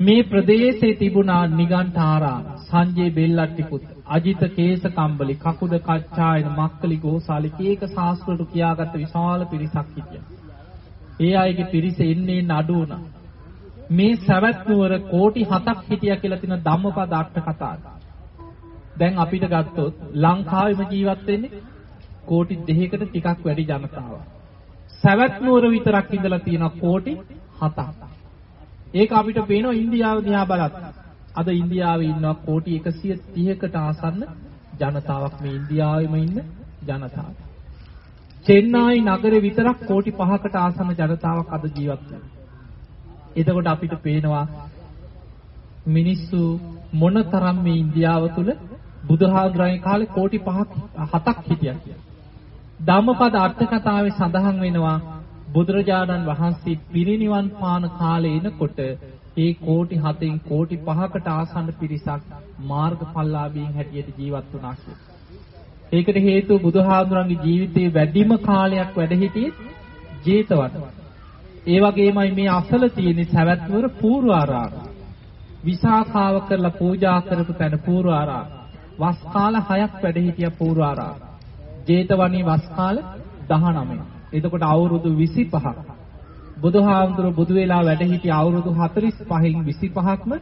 මේ ප්‍රදේශයේ තිබුණා නිගණ්ඨාරාම සංජේ බෙල්ලට්ටි පුත් අජිත කේස කම්බලි කකුද කච්චායන මක්කලි ගෝසාලි කීක ශාස්ත්‍රයට කියාගත්ත විශාල පිරිසක් හිටියා. ඒ අයගේ පිරිස එන්නේ නඩු වුණා. මේ සවැත් නුවර කෝටි 7ක් හිටියා කියලා තියෙන ධම්මපද අට කතාව. දැන් අපිට ගත්තොත් ලංකාවෙම ජීවත් වෙන්නේ කෝටි 2කට ටිකක් වැඩි ජනතාවක්. සවැත් නුවර විතරක් ඉඳලා තියෙනවා කෝටි 7ක්. ඒක අපිට පේනවා ඉන්දියාව දිහා බලත්. අද ඉන්දියාවේ ඉන්නවා කෝටි 130කට ආසන්න ජනතාවක් මේ ඉන්දියාවෙම ඉන්න ජනතාව. චෙන්නයි නගරේ විතරක් කෝටි 5කට ආසන්න ජනතාවක් අද ජීවත් වෙනවා. එතකොට අපිට පේනවා මිනිස්සු මොනතරම් මේ ඉන්දියාව තුල බුදුහාමුදුරන්ගේ කාලේ කෝටි 5ක් 7ක් හිටියා කියලා. ධම්මපද අට කතාවේ සඳහන් වෙනවා බුදුරජාණන් වහන්සේ පිරිනිවන් පාන කාලේ එනකොට ඒ කෝටි 7න් කෝටි 5කට ආසන්න පිරිසක් මාර්ගඵලලාභීන් හැටියට ජීවත් වුණා කියලා. ඒකට හේතුව බුදුහාමුදුරන්ගේ ජීවිතයේ වැඩිම කාලයක් වැඩ සිටියේ ජේතවන. ඒ වගේමයි මේ අසල තියෙන සවැත්නුවර පූර්වාරාම. විසාඛාව කරලා පූජා කරපු තැන පූර්වාරාම. වස් කාල 6ක් වැඩ හිටිය පූර්වාරාම. ජේතවනී වස් කාල 19. එතකොට අවුරුදු 25ක්. බුදුහාමුදුර බුදු වෙලා වැඩ හිටිය අවුරුදු 45න් 25ක්ම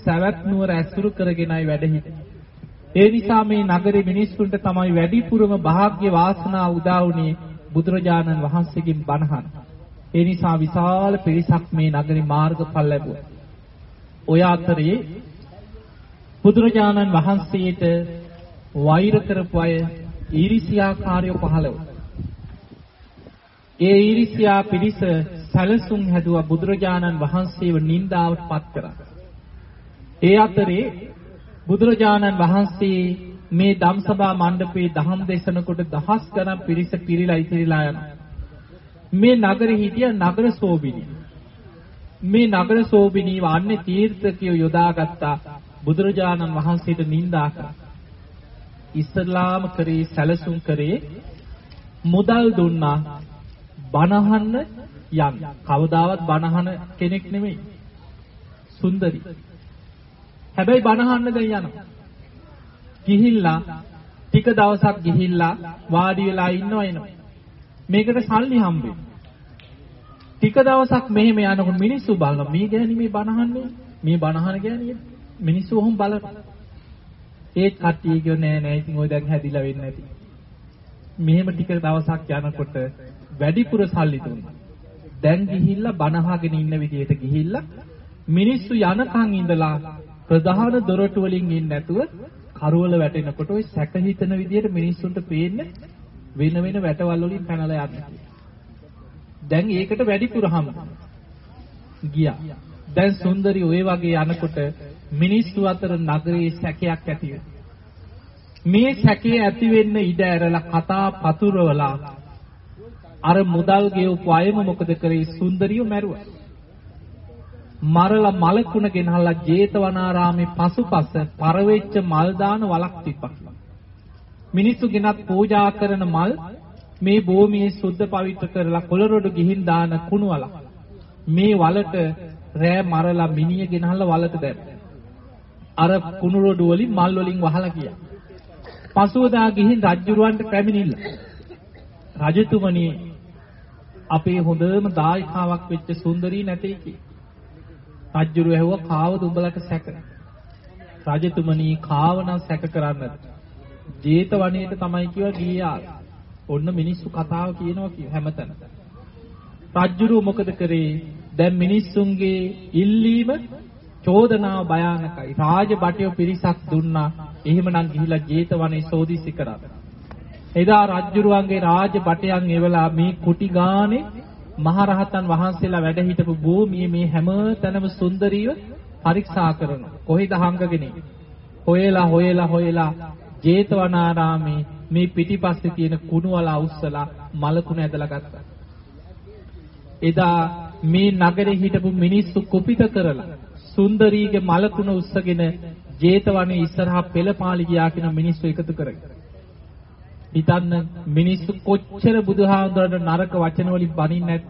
සවැත් නුවර ඇසුරු කරගෙනයි වැඩ හිටියේ. ඒ නිසා මේ නගරේ මිනිස්සුන්ට තමයි වැඩිපුරම වාග්ය වාසනාව උදා වුණේ බුදුරජාණන් වහන්සේගෙන් බණහන්. ඒ නිසා විශාල පිරිසක් මේ නගරේ මාර්ගඵල ලැබුවා. ඔය අතරේ බුදුරජාණන් වහන්සේට වෛර කරපු අය ඊරිසියාකාරයෝ පහළ වුණා. ඒ ඊරිසියා පිරිස සැලසුම් හැදුවා බුදුරජාණන් වහන්සේව නින්දාවට පත් කරා. ඒ අතරේ බුදුරජාණන් වහන්සේ මේ ධම්සභා මණ්ඩපේ දහම් දේශනකොට දහස් ගණන් පිරිස පිරීලා ඉතිරිලා යනවා. මේ නගරෙ හිටිය නගර සෝබිනී. මේ නගර සෝබිනී වන්නේ තීර්ථකයෝ යොදාගත්තා බුදුරජාණන් වහන්සේට නිඳා කරා. ඉස්ලාම කරේ සැලසුම් කරේ මුදල් දුන්නා බණහන්න යන්න. කවදාවත් බණහන කෙනෙක් නෙමෙයි. සුන්දරි. හැබැයි බණහන්න දැන් යනවා. ගිහිල්ලා ටික දවසක් ගිහිල්ලා වාඩි වෙලා ඉන්නවා එනවා. මේකට සල්ලි හම්බෙන්නේ. ටික දවසක් මෙහෙම යනකොට මිනිස්සු බලනවා මේ ගෑණි මේ බණහන්නේ මේ බණහන ගෑණි මිනිස්සු ඔහොම බලනවා. ඒත් කට්ටිය කියෝ නෑ නෑ ඉතින් ඔය දැන් හැදිලා වෙන්නේ නැති. මෙහෙම ටික දවසක් යනකොට වැඩිපුර සල්ලි දුන්නා. දැන් ගිහිල්ලා බනහගෙන ඉන්න විදිහට ගිහිල්ලා මිනිස්සු යනකන් ඉඳලා ප්‍රධාන දොරටු වලින් ඉන්නේ නැතුව කරවල වැටෙනකොට ওই සැක හිතන විදිහට මිනිස්සුන්ට පේන්නේ වෙන වෙන වැටවල් වලින් පැනලා යන්නේ. දැන් ඒකට වැඩිපුර හම් ගියා. දැන් සුන්දරි ඔය වගේ යනකොට මිනිස්සු අතර නගරයේ සැකයක් ඇති මේ සැකේ ඇති වෙන්න ඉඩ ඇරලා කතා පතුරවලා අර මුදල් ගෙවපු අයම මොකද කරේ සුන්දරියෝ මැරුවා. මරලා මලකුණ ගෙනහලා ජේතවනාරාමේ පසුපස පරවෙච්ච මල් දාන වලක් තිබ්බා. මිනිස්සු ගෙනත් පූජා කරන මල් මේ භූමියේ සුද්ධ පවිත්‍ර කරලා කොළරොඩු ගිහින් දාන කුණු වලක්. මේ වලට රෑ මරලා මිනිය ගෙනහලා වලට දැම්මා. අර කුණු රොඩු වලින් මල් වලින් වහලා ගියා. පසුවදා ගිහින් රජුරවන්ට පැමිණිල්ල. රජතුමනි අපේ හොඳම දායකාවක් වෙච්ච සුන්දරී නැtei කි. රජුරු ඇහුවා කාවද උඹලට සැක? රජතුමනි කාව නම් සැක කරන්නද? ජේතවනයේට තමයි කිව්වා ගියා. ඔන්න මිනිස්සු කතාව කියනවා කිය හැමතැන. රජුරු මොකද කරේ? දැන් මිනිස්සුන්ගේ ඉල්ලීම චෝදනාව භයානකයි. රාජ බටය පිරිසක් දුන්නා. එහෙමනම් ගිහිලා ජේතවනේ සෝදිසි කරා. එදා රජ්ජුරුවන්ගේ රාජ බටයන් එවලා මේ කුටි ගානේ මහරහතන් වහන්සේලා වැඩ හිටපු භූමියේ මේ හැම තැනම සුන්දරීව පරීක්ෂා කරනවා. කොහෙද හංගගෙන හොයලා හොයලා හොයලා ජේතවනාරාමේ මේ පිටිපස්සේ තියෙන කුණු වල අවුස්සලා මලකුණ ඇදලා ගත්තා. එදා මේ නගරේ හිටපු මිනිස්සු කුපිත කරලා සුන්දරීගේ මලකුණ උස්සගෙන ජේතවනේ ඉස්සරහා පෙළපාලි ගියා කියන මිනිස්සු එකතු කරගෙන හිතන්න මිනිස්සු කොච්චර බුදුහාමුදුරන්ට නරක වචන වලින් බනින්නේ නැත්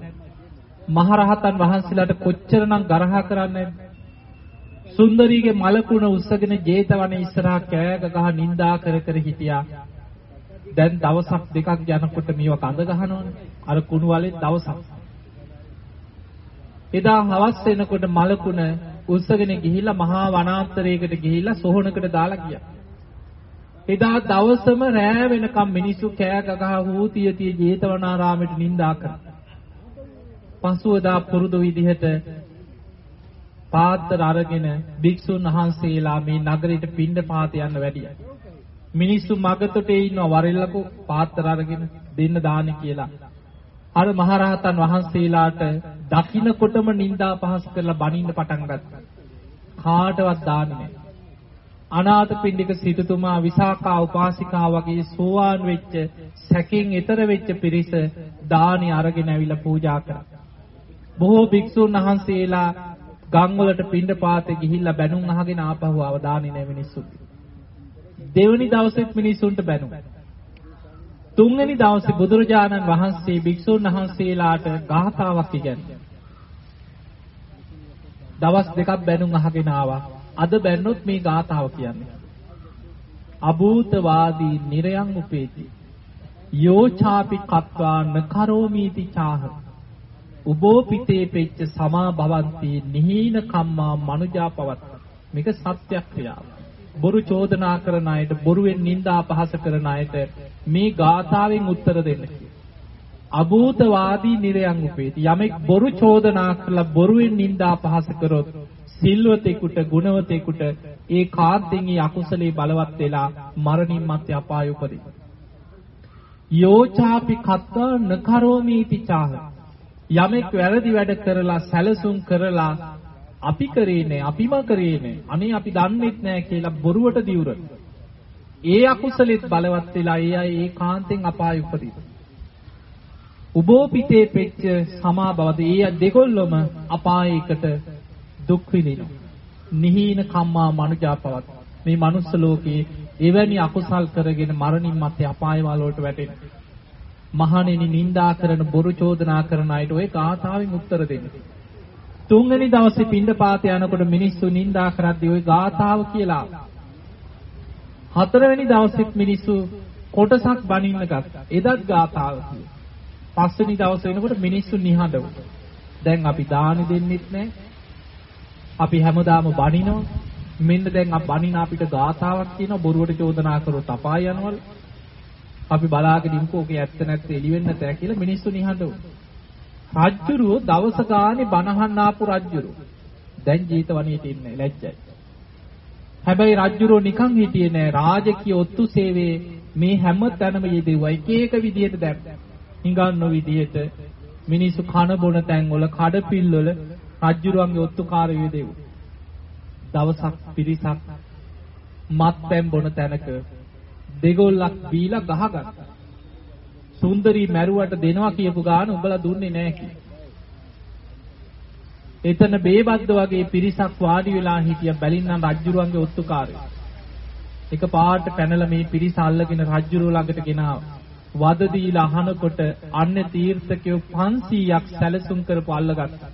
මහරහතන් වහන්සේලාට කොච්චරනම් ගරහා කරන්නේ සුන්දරීගේ මලකුණ උස්සගෙන ජේතවනේ ඉස්සරහා කෑග ගහ නිඳා කර කර හිටියා. දැන් දවසක් දෙකක් යනකොට මේව කඳ ගහනවනේ. අර කුණු වලේ දවසක්. එදා හවස් වෙනකොට මලකුණ උස්සගෙන ගිහිල්ලා මහා වනාන්තරයකට ගිහිල්ලා සොහනකට දාලා ගියා. එදා දවසම රෑ වෙනකම් මිනිස්සු කෑ ගගහ හූතිය තිය ජේතවනාරාමයට නිඳා කරා. පසුවදා පුරුදු විදිහට පාත්‍ර අරගෙන භික්ෂුන් වහන්සේලා මේ නගරෙට පින්ඩ පාත යන්න වැඩියා. මිනිස්සු මගතොටේ ඉන්නව වරෙල්ලකෝ පාත්‍ර අරගෙන දෙන්න දාන්න කියලා. අර මහරහතන් වහන්සේලාට දකින්නකොටම නිඳා පහස් කරලා බනින්න පටන් ගත්තා. කාටවත් දාන්නේ නැහැ. අනාථපිණ්ඩික සිටුතුමා විසාකා උපාසිකා වගේ සෝවාන් වෙච්ච සැකින් ඈතර වෙච්ච පිරිස දානි අරගෙන ඇවිල්ලා පූජා කරා. බොහෝ භික්ෂුන් වහන්සේලා ගම් වලට පින්ඩ පාතේ ගිහිල්ලා බැනුම් අහගෙන ආපහු ආව දානි නැ මිනිස්සු. දෙවනි දවසෙත් මිනිසුන්ට බැනුම්. තුන්වෙනි දවසේ බුදුරජාණන් වහන්සේ භික්ෂුන් වහන්සේලාට ගාථාවක් ඉගැන්වුවා. දවස් දෙකක් බැනුම් අහගෙන ආවා. අද බැන්නොත් මේ ගාථාව කියන්නේ. අභූතවාදී නිරයන් උපේති. යෝචාපි කତ୍වා නකරෝමීති චාහ. උබෝ පිතේ පෙච්ච සමා භවಂತಿ නිහීන කම්මා මනුජා පවත් මේක සත්‍යක්‍රියාව. බොරු චෝදනා කරන අයට බොරුවෙන් නිඳා පහස කරන අයට මේ ගාථාවෙන් උත්තර දෙන්න අභූතවාදී නිරයන් උපේති. යමෙක් බොරු චෝදනා කරලා බොරුවෙන් නිඳා පහස කරොත් සිල්වතෙකුට ගුණවතෙකුට ඒ කාන්තෙන් ඒ අකුසලේ බලවත් වෙලා මරණින් මත්තේ අපාය උපදින යෝචාපි කත්ත නකරෝමි පිචාහ යමෙක් වැරදි වැඩ කරලා සැලසුම් කරලා අපි කරේ නෑ අපිම කරේ නෑ අනේ අපි දන්නෙත් නෑ කියලා බොරුවට දිවුර. ඒ අකුසලෙත් බලවත් වෙලා ඒ අය ඒ කාන්තෙන් අපාය උපදී. උබෝ පිටේ පෙච්ච සමා බවද ඒ දෙකොල්ලොම අපායයකට දුක් විඳිනවා. නිහීන කම්මා මනුජාපවත්. මේ මනුස්ස ලෝකේ එවැනි අකුසල් කරගෙන මරණින් මත්තේ අපායවල වලට වැටෙන. මහණෙනි නිඳා කරන බොරු චෝදනා කරන අයට ওই ගාථාවෙන් උත්තර දෙන්න. තුන්වෙනි දවසේ පින්ඩපාත යනකොට මිනිස්සු නිඳා කරද්දී ওই ගාථාව කියලා. හතරවෙනි දවසෙත් මිනිස්සු කොටසක් බනින්න ගත්තා. එදත් ගාථාව කියලා. පස්වෙනි දවස වෙනකොට මිනිස්සු නිහඬව. දැන් අපි දානි දෙන්නෙත් නැහැ. අපි හැමදාම බනිනවා. මෙන්න දැන් අප බනින අපිට ගාථාවක් කියනවා බොරුවට චෝදනා කරොත් අපාය යනවලු. අපි බලාගෙන ඉන්නකෝ ඔකේ ඇත්ත නැත්ත එළි වෙන්න තෑ කියලා මිනිස්සු නිහඬව. රජ්ජුරුව දවස ගානේ බනහන්න ආපු රජ්ජුරුව. දැන් ජීතවණියට ඉන්නේ ලැජ්ජයි. හැබැයි රජ්ජුරුව නිකන් හිටියේ නෑ රාජකීය ඔත්තු සේවයේ මේ හැම තැනම යෙදුවා එක එක විදියට දැන් හිඟන්න විදියට මිනිස්සු කන බොන තැන්වල කඩපිල්වල රජ්ජුරුවන්ගේ ඔත්තුකාරයෝ යෙදුවා. දවසක් පිරිසක් මත්පැන් බොන තැනක දෙගොල්ලක් බීලා ගහගත්තා. සුන්දරී මැරුවට දෙනවා කියපු ගාන උඹලා දුන්නේ නැහැ කි. එතන බේබද්ද වගේ පිරිසක් වාඩි වෙලා හිටිය බැලින්නම් රජ්ජුරුවන්ගේ ඔත්තුකාරයෝ. එක පාට පැනලා මේ පිරිස අල්ලගෙන රජ්ජුරුව ළඟට ගෙනාවා. වද දීලා අහනකොට අන්න තීර්ථකයෝ 500ක් සැලසුම් කරපු අල්ලගත්තා.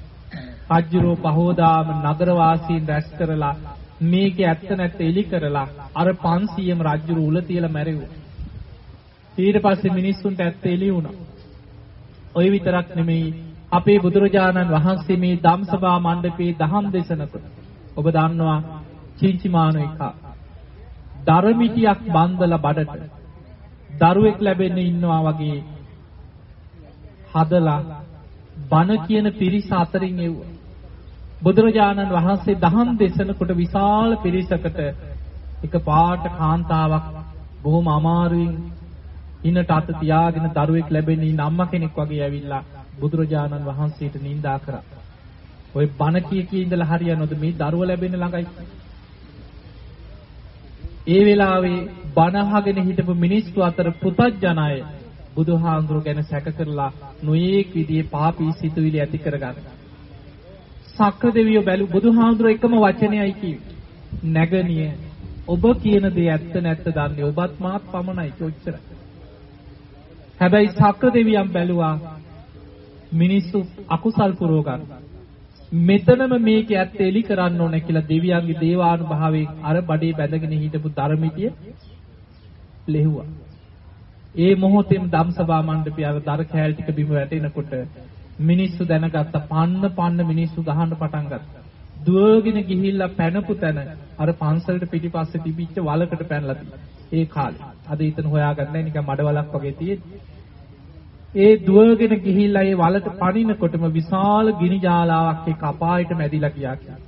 රජ්ජුරුව පහෝදාම නගර වාසීන් රැස් කරලා මේකේ ඇත්ත නැත්ත එලි කරලා අර 500ම රජ්ජුරුව උල තියලා මැරෙව්වා. ඊට පස්සේ මිනිස්සුන්ට ඇත්ත එලි වුණා. ওই විතරක් නෙමෙයි අපේ බුදුරජාණන් වහන්සේ මේ ධම්සභා මණ්ඩපයේ දහම් දේශනකොට ඔබ දන්නවා චින්චිමානෝ එක දරමිටියක් බන්දලා බඩට දරුවෙක් ලැබෙන්න ඉන්නවා වගේ හදලා බණ කියන පිරිස අතරින් එව්වා. බුදුරජාණන් වහන්සේ දහම් දේශනකොට විශාල පිරිසකට එක පාට කාන්තාවක් බොහොම අමාරුවෙන් ඉනට අත තියාගෙන දරුවෙක් ලැබෙන්න ඉන්න අම්මා කෙනෙක් වගේ ඇවිල්ලා බුදුරජාණන් වහන්සේට නිඳා කරා. ඔය බණ කිය කී ඉඳලා හරියනවද මේ දරුව ලැබෙන්න ළඟයි. ඒ වෙලාවේ බණ අහගෙන හිටපු මිනිස්සු අතර පුතඥය බුදුහාඳුර ගැන සැක කරලා නොයේක් විදිහේ පාපී සිතුවිලි ඇති කරගන්න. සක්‍ර දෙවියෝ බැලු බුදුහාඳුර එකම වචනයයි කිව්වේ. නැගණිය ඔබ කියන දේ ඇත්ත නැත්ත දන්නේ ඔබත් මාත් පමණයි කොච්චරයි. හැබැයි සක්‍ර දෙවියන් බැලුවා මිනිස්සු අකුසල් පුරව ගන්න. මෙතනම මේක ඇත්ත එලි කරන්න ඕන කියලා දෙවියන්ගේ දේවානුභාවයෙන් අර බඩේ බැඳගෙන හිටපු ධර්මිතිය ලෙහුවා. ඒ මොහොතේම ධම්සභා මණ්ඩපයේ අර දර කෑල් ටික බිම වැටෙනකොට මිනිස්සු දැනගත්ත පන්න පන්න මිනිස්සු ගහන්න පටන් ගත්තා. දුවගෙන ගිහිල්ලා පැනපු තැන අර පන්සලට පිටිපස්සේ තිබිච්ච වලකට පැනලා ඒ කාලේ. අද ඊතන හොයාගන්න නිකන් මඩ වලක් වගේ තියෙන්නේ. ඒ දුවගෙන ගිහිල්ලා ඒ වලට පනිනකොටම විශාල ගිනි ජාලාවක් එක්ක අපායට මැදිලා ගියා කියලා.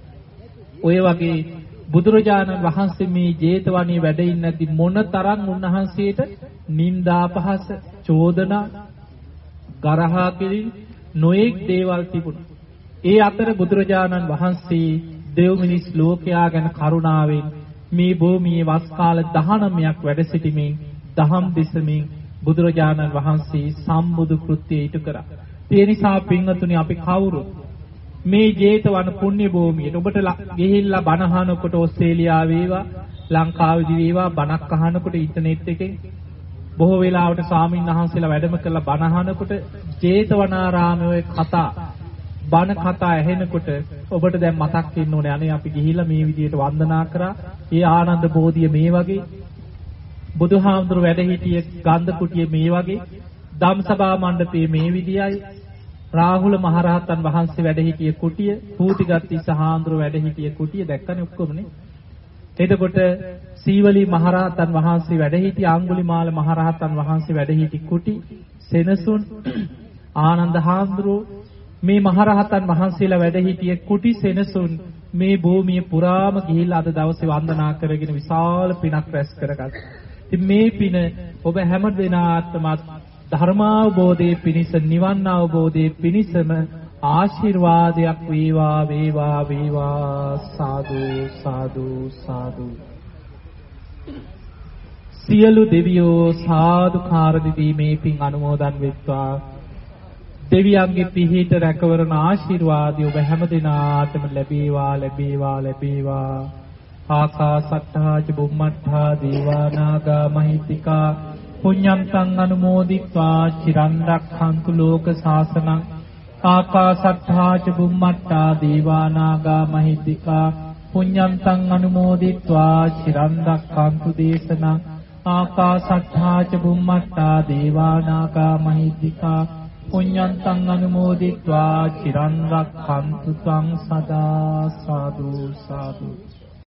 ඔය වගේ බුදුරජාණන් වහන්සේ මේ 제තවණී වැඩ ඉන්නදී මොනතරම් උන්වහන්සේට නින්දාපහස චෝදනා ගරහා කිරීම නොඑක් දේවල් තිබුණා. ඒ අතර බුදුරජාණන් වහන්සේ දෙව් මිනිස් ලෝකයා ගැන කරුණාවෙන් මේ භූමියේ වස් කාල 19ක් වැඩ සිටීමෙන් දහම් දෙසමින් බුදුරජාණන් වහන්සේ සම්බුදු කෘත්‍යය ඉටු කරා. ඒ නිසා පින්වතුනි අපි කවුරුත් මේ ජේතවන පුණ්‍ය භූමියට ඔබට ගිහිල්ලා බණ අහනකොට ඕස්ට්‍රේලියාව වේවා ලංකාවේදී වේවා බණක් අහනකොට ඉන්ටර්නෙට් එකෙන් බොහෝ වෙලාවට ස්වාමීන් වහන්සේලා වැඩම කරලා බණ අහනකොට ජේතවනාරාමයේ කතා බණ කතා ඇහෙනකොට ඔබට දැන් මතක් වෙන්න ඕනේ. අනේ අපි ගිහිල්ලා මේ විදිහට වන්දනා කරා. ඒ ආනන්ද බෝධිය මේ වගේ බුදුහාමුදුර වැඩ සිටිය ගන්ධ කුටිය මේ වගේ ධම්සභා මණ්ඩපයේ මේ විදියයි. රාහුල මහරහතන් වහන්සේ වැඩ සිටිය කුටිය පූතිගත්ති සහාඳුර වැඩ සිටිය කුටිය දැක්කනේ ඔක්කොමනේ. එතකොට සීවලී මහරහතන් වහන්සේ වැඩ සිටි අඟුලිමාල මහරහතන් වහන්සේ වැඩ සිටි කුටි සෙනසුන් [CLEARS THROAT] ආනන්ද හාමුදුරුවෝ මේ මහරහතන් වහන්සේලා වැඩ සිටිය කුටි සෙනසුන් මේ භූමිය පුරාම ගිහිල්ලා අද දවසේ වන්දනා කරගෙන විශාල පිනක් රැස් කරගත්තා. ඉතින් මේ පින ඔබ හැම දිනාත්මත් ධර්මාවබෝධයේ පිණිස නිවන් අවබෝධයේ පිණිසම ආශිර්වාදයක් වේවා වේවා වේවා. සාදු සාදු සාදු. සියලු දෙවියෝ සාදුකාර දීමේ පින් අනුමෝදන් වෙත්වා. දෙවියන්ගේ පිහිට රැකවරන ආශිර්වාදය ඔබ හැම දිනාටම ලැබේවා ලැබේවා ලැබේවා. ආකාසට්ඨා ච බුම්මට්ඨා දීවානාගා මහිත්‍තිකා පුඤ්ඤන්තං අනුමෝදිත්වා. චිරන් රක්ඛන්තු ලෝක සාසනං ආකාසට්ඨා ච බුම්මට්ටා දේවානාගා මහිද්దికා පුඤ්ඤන්තං අනුමෝදිත්වා චිරන් රැක්කන්තු දේශනා ආකාසට්ඨා ච බුම්මට්ටා දේවානාගා මහිද්దికා පුඤ්ඤන්තං අනුමෝදිත්වා චිරන් රැක්කන්තු සං සදා සාදු සාදු